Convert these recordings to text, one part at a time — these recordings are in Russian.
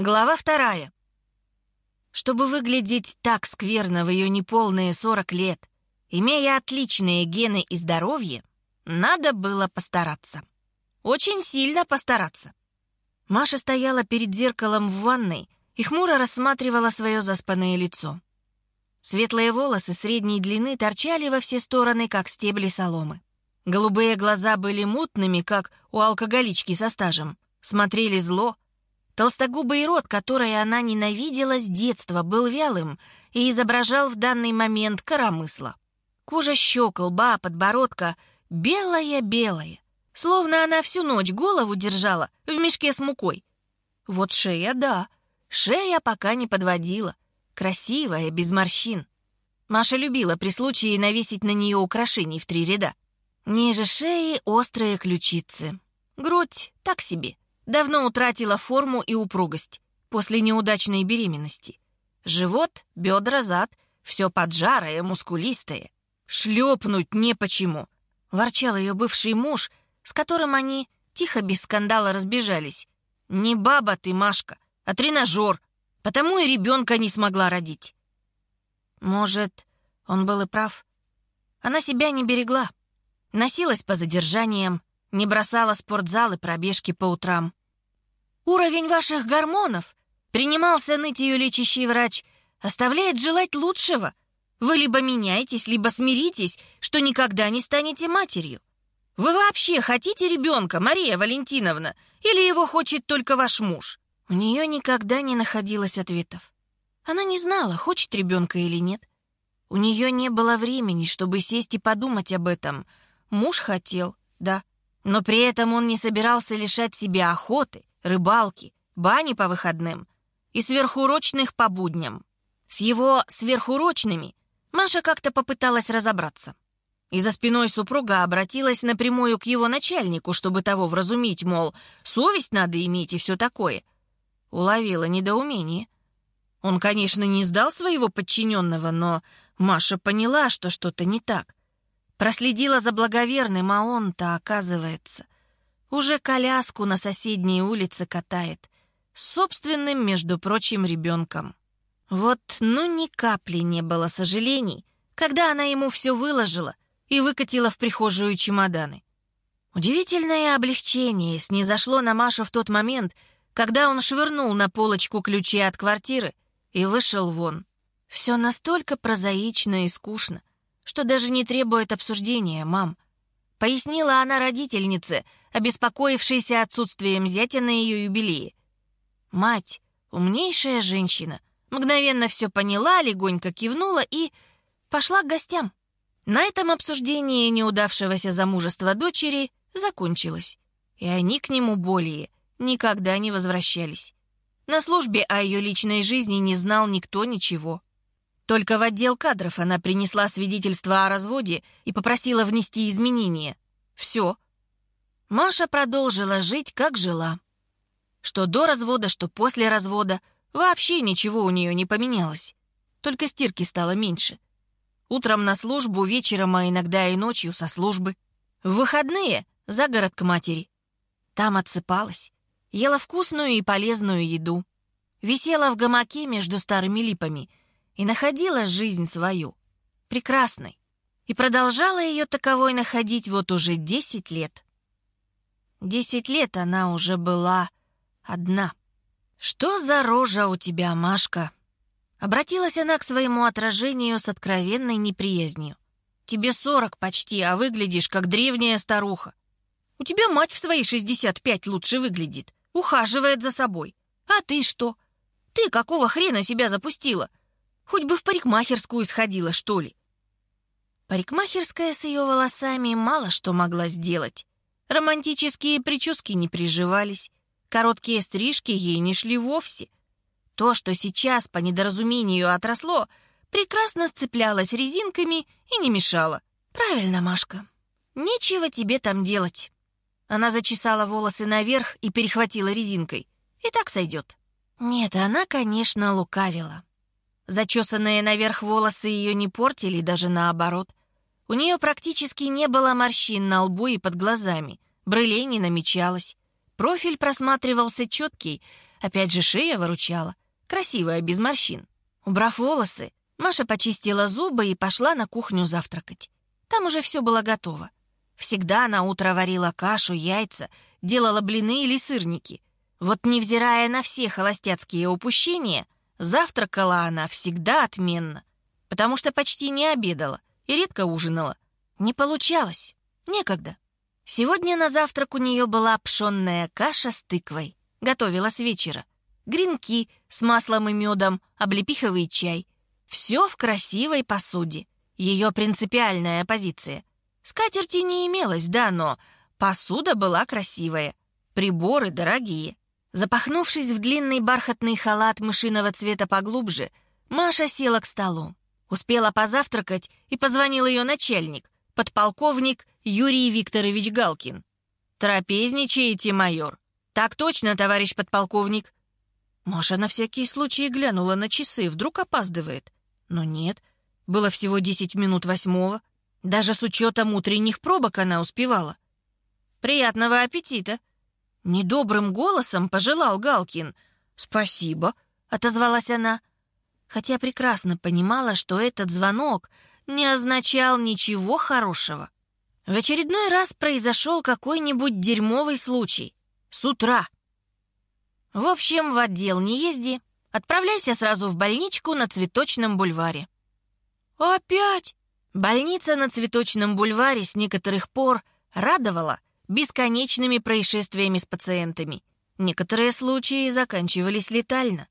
Глава вторая. Чтобы выглядеть так скверно в ее неполные 40 лет, имея отличные гены и здоровье, надо было постараться. Очень сильно постараться. Маша стояла перед зеркалом в ванной и хмуро рассматривала свое заспанное лицо. Светлые волосы средней длины торчали во все стороны, как стебли соломы. Голубые глаза были мутными, как у алкоголички со стажем. Смотрели зло, Толстогубый рот, который она ненавидела с детства, был вялым и изображал в данный момент коромысла. Кожа щек, лба, подбородка белая-белая, словно она всю ночь голову держала в мешке с мукой. Вот шея, да, шея пока не подводила, красивая, без морщин. Маша любила при случае навесить на нее украшений в три ряда. Ниже шеи острые ключицы. Грудь так себе. Давно утратила форму и упругость после неудачной беременности. Живот, бедра, зад — все поджарое, мускулистое. Шлепнуть не почему. Ворчал ее бывший муж, с которым они тихо, без скандала разбежались. Не баба ты, Машка, а тренажер. Потому и ребенка не смогла родить. Может, он был и прав. Она себя не берегла. Носилась по задержаниям, не бросала спортзал и пробежки по утрам. Уровень ваших гормонов, принимался ныть ее лечащий врач, оставляет желать лучшего. Вы либо меняетесь, либо смиритесь, что никогда не станете матерью. Вы вообще хотите ребенка, Мария Валентиновна, или его хочет только ваш муж? У нее никогда не находилось ответов. Она не знала, хочет ребенка или нет. У нее не было времени, чтобы сесть и подумать об этом. Муж хотел, да, но при этом он не собирался лишать себя охоты, рыбалки, бани по выходным и сверхурочных по будням. С его сверхурочными Маша как-то попыталась разобраться. И за спиной супруга обратилась напрямую к его начальнику, чтобы того вразумить, мол, совесть надо иметь и все такое. Уловила недоумение. Он, конечно, не сдал своего подчиненного, но Маша поняла, что что-то не так. Проследила за благоверным, а он-то, оказывается, уже коляску на соседней улице катает. С собственным, между прочим, ребенком. Вот, ну, ни капли не было сожалений, когда она ему все выложила и выкатила в прихожую чемоданы. Удивительное облегчение снизошло на Машу в тот момент, когда он швырнул на полочку ключи от квартиры и вышел вон. Все настолько прозаично и скучно, что даже не требует обсуждения, мам. Пояснила она родительнице — обеспокоившейся отсутствием зятя на ее юбилее. Мать, умнейшая женщина, мгновенно все поняла, легонько кивнула и пошла к гостям. На этом обсуждение неудавшегося замужества дочери закончилось, и они к нему более никогда не возвращались. На службе о ее личной жизни не знал никто ничего. Только в отдел кадров она принесла свидетельство о разводе и попросила внести изменения. Все, Маша продолжила жить, как жила. Что до развода, что после развода, вообще ничего у нее не поменялось. Только стирки стало меньше. Утром на службу, вечером, а иногда и ночью со службы. В выходные — за город к матери. Там отсыпалась, ела вкусную и полезную еду. Висела в гамаке между старыми липами и находила жизнь свою. Прекрасной. И продолжала ее таковой находить вот уже десять лет. Десять лет она уже была одна. «Что за рожа у тебя, Машка?» Обратилась она к своему отражению с откровенной неприязнью. «Тебе сорок почти, а выглядишь, как древняя старуха. У тебя мать в свои шестьдесят пять лучше выглядит, ухаживает за собой. А ты что? Ты какого хрена себя запустила? Хоть бы в парикмахерскую сходила, что ли?» Парикмахерская с ее волосами мало что могла сделать. Романтические прически не приживались, короткие стрижки ей не шли вовсе. То, что сейчас по недоразумению отросло, прекрасно сцеплялось резинками и не мешало. «Правильно, Машка. Нечего тебе там делать». Она зачесала волосы наверх и перехватила резинкой. «И так сойдет». Нет, она, конечно, лукавила. Зачесанные наверх волосы ее не портили, даже наоборот. У нее практически не было морщин на лбу и под глазами, брылей не намечалось. Профиль просматривался четкий, опять же шея выручала, красивая, без морщин. Убрав волосы, Маша почистила зубы и пошла на кухню завтракать. Там уже все было готово. Всегда на утро варила кашу, яйца, делала блины или сырники. Вот невзирая на все холостяцкие упущения, завтракала она всегда отменно, потому что почти не обедала и редко ужинала. Не получалось, некогда. Сегодня на завтрак у нее была пшенная каша с тыквой. Готовила с вечера. Гренки с маслом и медом, облепиховый чай. Все в красивой посуде. Ее принципиальная позиция. Скатерти не имелось, да, но посуда была красивая. Приборы дорогие. Запахнувшись в длинный бархатный халат мышиного цвета поглубже, Маша села к столу. Успела позавтракать, и позвонил ее начальник, подполковник Юрий Викторович Галкин. «Трапезничаете, майор?» «Так точно, товарищ подполковник». Маша на всякий случай глянула на часы, вдруг опаздывает. Но нет, было всего десять минут восьмого. Даже с учетом утренних пробок она успевала. «Приятного аппетита!» Недобрым голосом пожелал Галкин. «Спасибо», — отозвалась она. Хотя прекрасно понимала, что этот звонок не означал ничего хорошего. В очередной раз произошел какой-нибудь дерьмовый случай. С утра. В общем, в отдел не езди. Отправляйся сразу в больничку на Цветочном бульваре. Опять? Больница на Цветочном бульваре с некоторых пор радовала бесконечными происшествиями с пациентами. Некоторые случаи заканчивались летально.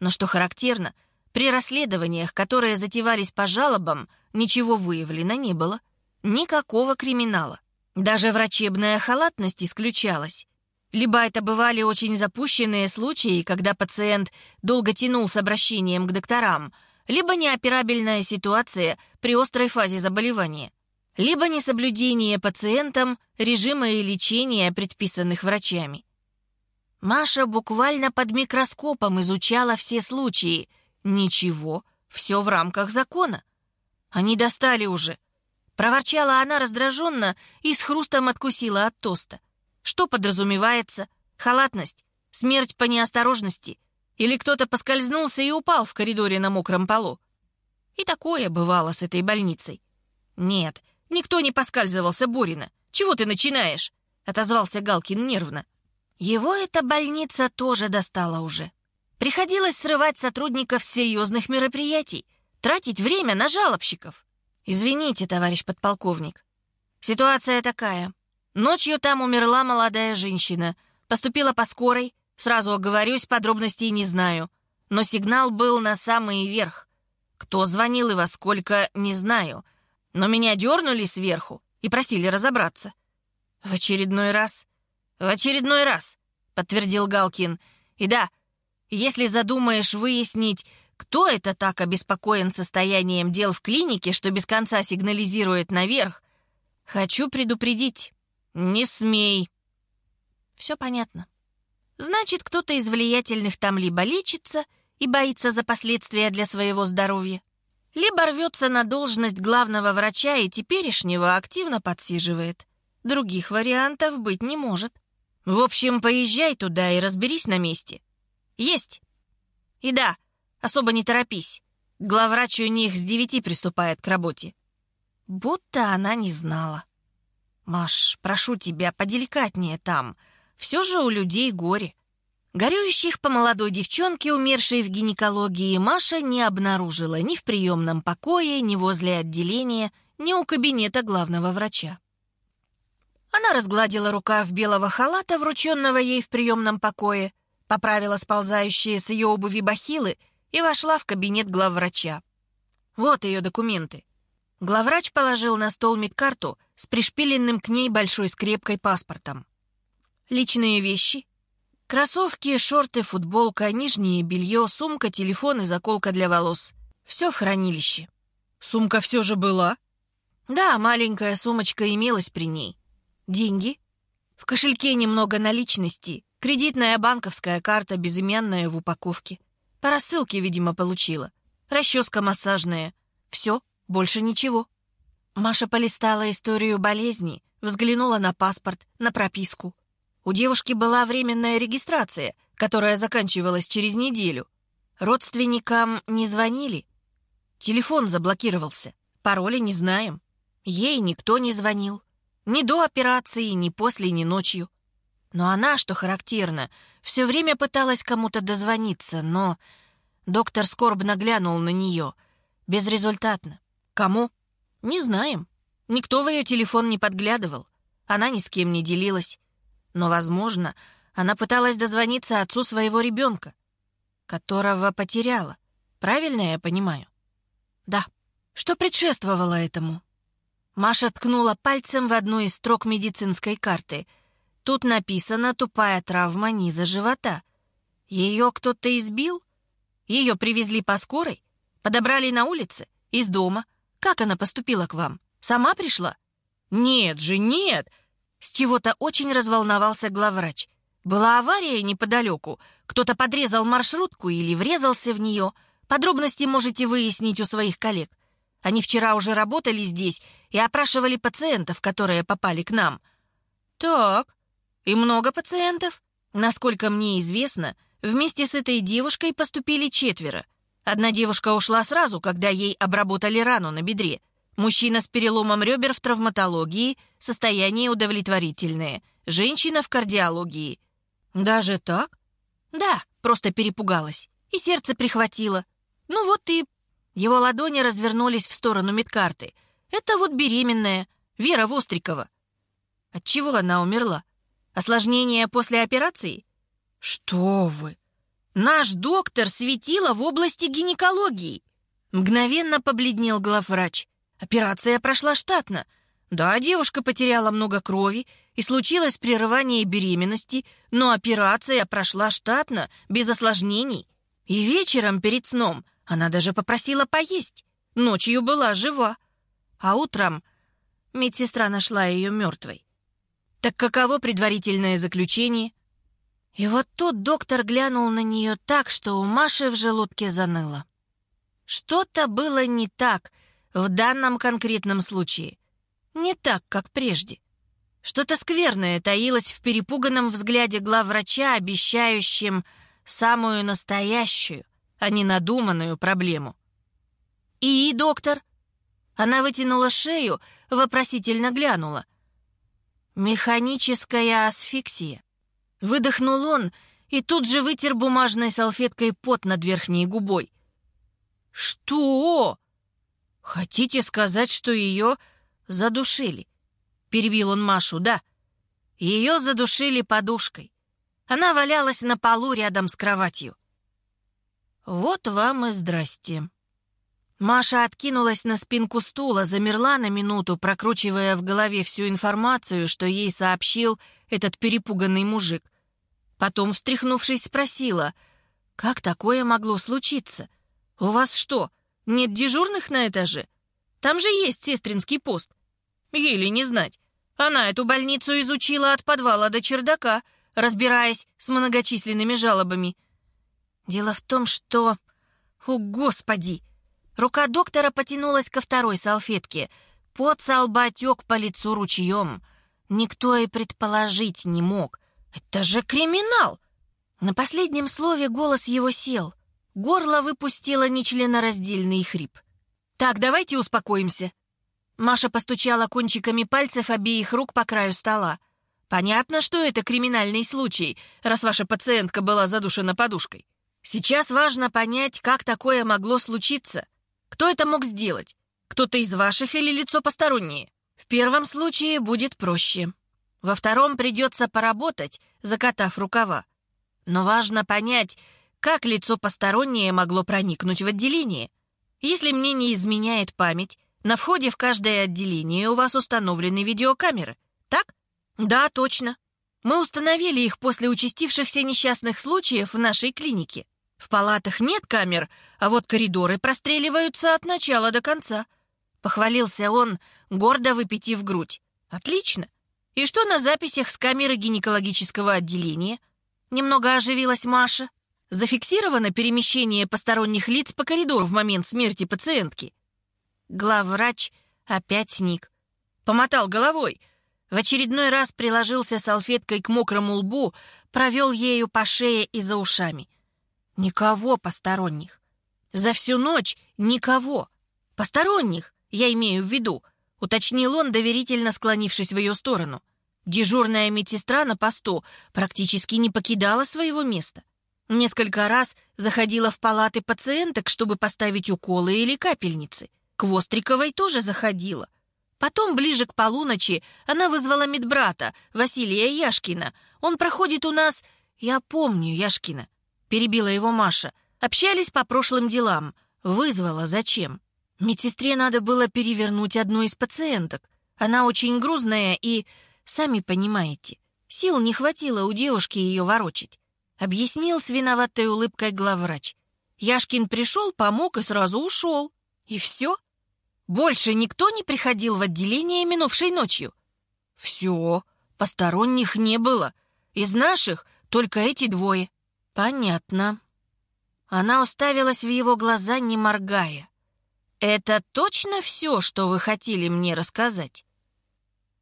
Но что характерно, при расследованиях, которые затевались по жалобам, ничего выявлено не было. Никакого криминала. Даже врачебная халатность исключалась. Либо это бывали очень запущенные случаи, когда пациент долго тянул с обращением к докторам, либо неоперабельная ситуация при острой фазе заболевания, либо несоблюдение пациентом режима и лечения, предписанных врачами. Маша буквально под микроскопом изучала все случаи. Ничего, все в рамках закона. Они достали уже. Проворчала она раздраженно и с хрустом откусила от тоста. Что подразумевается? Халатность? Смерть по неосторожности? Или кто-то поскользнулся и упал в коридоре на мокром полу? И такое бывало с этой больницей. Нет, никто не поскальзывался, Борина. Чего ты начинаешь? Отозвался Галкин нервно. Его эта больница тоже достала уже. Приходилось срывать сотрудников с серьезных мероприятий, тратить время на жалобщиков. Извините, товарищ подполковник. Ситуация такая. Ночью там умерла молодая женщина. Поступила по скорой. Сразу оговорюсь, подробностей не знаю. Но сигнал был на самый верх. Кто звонил и во сколько, не знаю. Но меня дернули сверху и просили разобраться. В очередной раз? В очередной раз, подтвердил Галкин. И да, если задумаешь выяснить, кто это так обеспокоен состоянием дел в клинике, что без конца сигнализирует наверх? Хочу предупредить. Не смей. Все понятно. Значит, кто-то из влиятельных там либо лечится и боится за последствия для своего здоровья, либо рвется на должность главного врача и теперешнего активно подсиживает. Других вариантов быть не может. В общем, поезжай туда и разберись на месте. Есть. И да, Особо не торопись. Главврач у них с девяти приступает к работе. Будто она не знала. Маш, прошу тебя, поделикатнее там. Все же у людей горе. Горюющих по молодой девчонке, умершей в гинекологии, Маша не обнаружила ни в приемном покое, ни возле отделения, ни у кабинета главного врача. Она разгладила рукав белого халата, врученного ей в приемном покое, поправила сползающие с ее обуви бахилы и вошла в кабинет главврача. Вот ее документы. Главврач положил на стол медкарту с пришпиленным к ней большой скрепкой паспортом. Личные вещи. Кроссовки, шорты, футболка, нижнее белье, сумка, телефон и заколка для волос. Все в хранилище. Сумка все же была? Да, маленькая сумочка имелась при ней. Деньги? В кошельке немного наличности. Кредитная банковская карта, безымянная в упаковке. По рассылке, видимо, получила. Расческа массажная. Все, больше ничего. Маша полистала историю болезни, взглянула на паспорт, на прописку. У девушки была временная регистрация, которая заканчивалась через неделю. Родственникам не звонили. Телефон заблокировался. Пароля не знаем. Ей никто не звонил. Ни до операции, ни после, ни ночью. Но она, что характерно, все время пыталась кому-то дозвониться, но... Доктор скорбно глянул на нее. Безрезультатно. Кому? Не знаем. Никто в ее телефон не подглядывал. Она ни с кем не делилась. Но, возможно, она пыталась дозвониться отцу своего ребенка, которого потеряла. Правильно я понимаю? Да. Что предшествовало этому? Маша ткнула пальцем в одну из строк медицинской карты. Тут написано «тупая травма низа живота». Ее кто-то избил? Ее привезли по скорой? Подобрали на улице? Из дома? Как она поступила к вам? Сама пришла? Нет же, нет! С чего-то очень разволновался главврач. Была авария неподалеку. Кто-то подрезал маршрутку или врезался в нее. Подробности можете выяснить у своих коллег. Они вчера уже работали здесь и опрашивали пациентов, которые попали к нам. Так, и много пациентов? Насколько мне известно, вместе с этой девушкой поступили четверо. Одна девушка ушла сразу, когда ей обработали рану на бедре. Мужчина с переломом ребер в травматологии, состояние удовлетворительное. Женщина в кардиологии. Даже так? Да, просто перепугалась. И сердце прихватило. Ну вот и его ладони развернулись в сторону медкарты. «Это вот беременная, Вера Вострикова». От чего она умерла? Осложнение после операции? Что вы? Наш доктор светила в области гинекологии. Мгновенно побледнел главврач. Операция прошла штатно. Да, девушка потеряла много крови, и случилось прерывание беременности, но операция прошла штатно, без осложнений. И вечером перед сном она даже попросила поесть. Ночью была жива. А утром медсестра нашла ее мертвой. Так каково предварительное заключение? И вот тут доктор глянул на нее так, что у Маши в желудке заныло. Что-то было не так в данном конкретном случае. Не так, как прежде. Что-то скверное таилось в перепуганном взгляде главврача, обещающем самую настоящую, а не надуманную проблему. «И, доктор?» Она вытянула шею, вопросительно глянула. «Механическая асфиксия». Выдохнул он и тут же вытер бумажной салфеткой пот над верхней губой. «Что?» «Хотите сказать, что ее задушили?» Перебил он Машу, да. Ее задушили подушкой. Она валялась на полу рядом с кроватью. «Вот вам и здрасте». Маша откинулась на спинку стула, замерла на минуту, прокручивая в голове всю информацию, что ей сообщил этот перепуганный мужик. Потом, встряхнувшись, спросила, «Как такое могло случиться? У вас что, нет дежурных на этаже? Там же есть сестринский пост. Еле не знать. Она эту больницу изучила от подвала до чердака, разбираясь с многочисленными жалобами. Дело в том, что... О, Господи! Рука доктора потянулась ко второй салфетке. Пот со по лицу ручьем. Никто и предположить не мог. Это же криминал! На последнем слове голос его сел. Горло выпустило нечленораздельный хрип. «Так, давайте успокоимся». Маша постучала кончиками пальцев обеих рук по краю стола. «Понятно, что это криминальный случай, раз ваша пациентка была задушена подушкой. Сейчас важно понять, как такое могло случиться. Кто это мог сделать? Кто-то из ваших или лицо постороннее? В первом случае будет проще. Во втором придется поработать, закатав рукава. Но важно понять, как лицо постороннее могло проникнуть в отделение. Если мне не изменяет память, на входе в каждое отделение у вас установлены видеокамеры, так? Да, точно. Мы установили их после участившихся несчастных случаев в нашей клинике. В палатах нет камер, а вот коридоры простреливаются от начала до конца. Похвалился он, гордо выпитив грудь. Отлично. И что на записях с камеры гинекологического отделения? Немного оживилась Маша. Зафиксировано перемещение посторонних лиц по коридору в момент смерти пациентки. Главврач опять сник. Помотал головой. В очередной раз приложился салфеткой к мокрому лбу, провел ею по шее и за ушами. Никого посторонних. За всю ночь никого. Посторонних, я имею в виду, уточнил он, доверительно склонившись в ее сторону. Дежурная медсестра на посту практически не покидала своего места. Несколько раз заходила в палаты пациенток, чтобы поставить уколы или капельницы. К Востриковой тоже заходила. Потом, ближе к полуночи, она вызвала медбрата, Василия Яшкина. Он проходит у нас... Я помню Яшкина. Перебила его Маша. Общались по прошлым делам. Вызвала зачем? Медсестре надо было перевернуть одну из пациенток. Она очень грузная и, сами понимаете, сил не хватило у девушки ее ворочить. Объяснил с виноватой улыбкой главврач. Яшкин пришел, помог и сразу ушел. И все. Больше никто не приходил в отделение минувшей ночью? Все, посторонних не было. Из наших только эти двое. Понятно. Она уставилась в его глаза, не моргая. Это точно все, что вы хотели мне рассказать?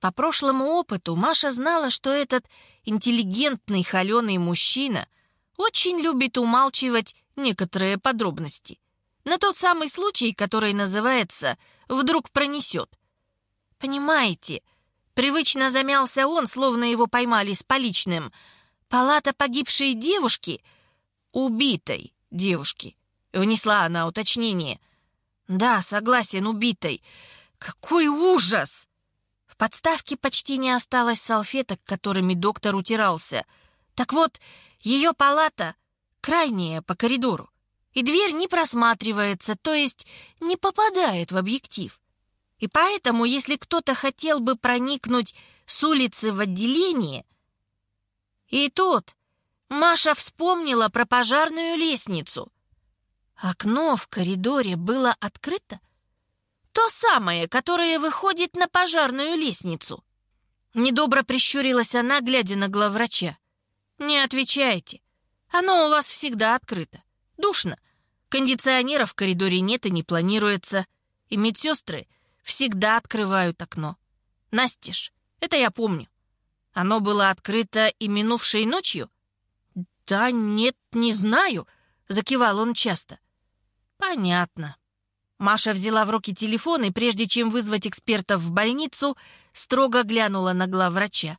По прошлому опыту Маша знала, что этот интеллигентный холеный мужчина очень любит умалчивать некоторые подробности на тот самый случай, который называется «вдруг пронесет». Понимаете, привычно замялся он, словно его поймали с поличным. Палата погибшей девушки, убитой девушки, внесла она уточнение. Да, согласен, убитой. Какой ужас! Подставке почти не осталось салфеток, которыми доктор утирался. Так вот, ее палата крайняя по коридору и дверь не просматривается, то есть не попадает в объектив. И поэтому, если кто-то хотел бы проникнуть с улицы в отделение... И тут Маша вспомнила про пожарную лестницу. Окно в коридоре было открыто? То самое, которое выходит на пожарную лестницу. Недобро прищурилась она, глядя на главврача. «Не отвечайте. Оно у вас всегда открыто. Душно. Кондиционеров в коридоре нет и не планируется. И медсестры всегда открывают окно. Настежь, это я помню. Оно было открыто и минувшей ночью? Да нет, не знаю, закивал он часто. Понятно. Маша взяла в руки телефон и, прежде чем вызвать экспертов в больницу, строго глянула на главврача.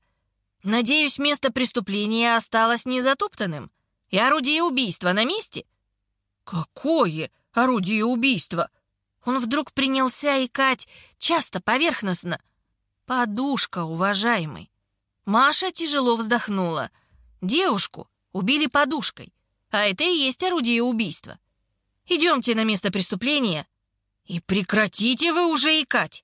«Надеюсь, место преступления осталось незатоптанным? И орудие убийства на месте?» «Какое орудие убийства?» Он вдруг принялся икать, часто, поверхностно. «Подушка, уважаемый». Маша тяжело вздохнула. «Девушку убили подушкой, а это и есть орудие убийства. Идемте на место преступления и прекратите вы уже икать».